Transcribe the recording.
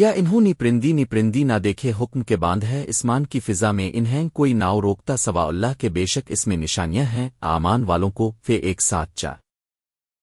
کیا انہوں نے پرندی نی پرندی نہ دیکھے حکم کے باندھ ہے؟ اسمان کی فضا میں انہیں کوئی ناؤ روکتا سوا اللہ کے بے شک اس میں نشانیاں ہیں۔ آمان والوں کو فے ایک ساتھ چار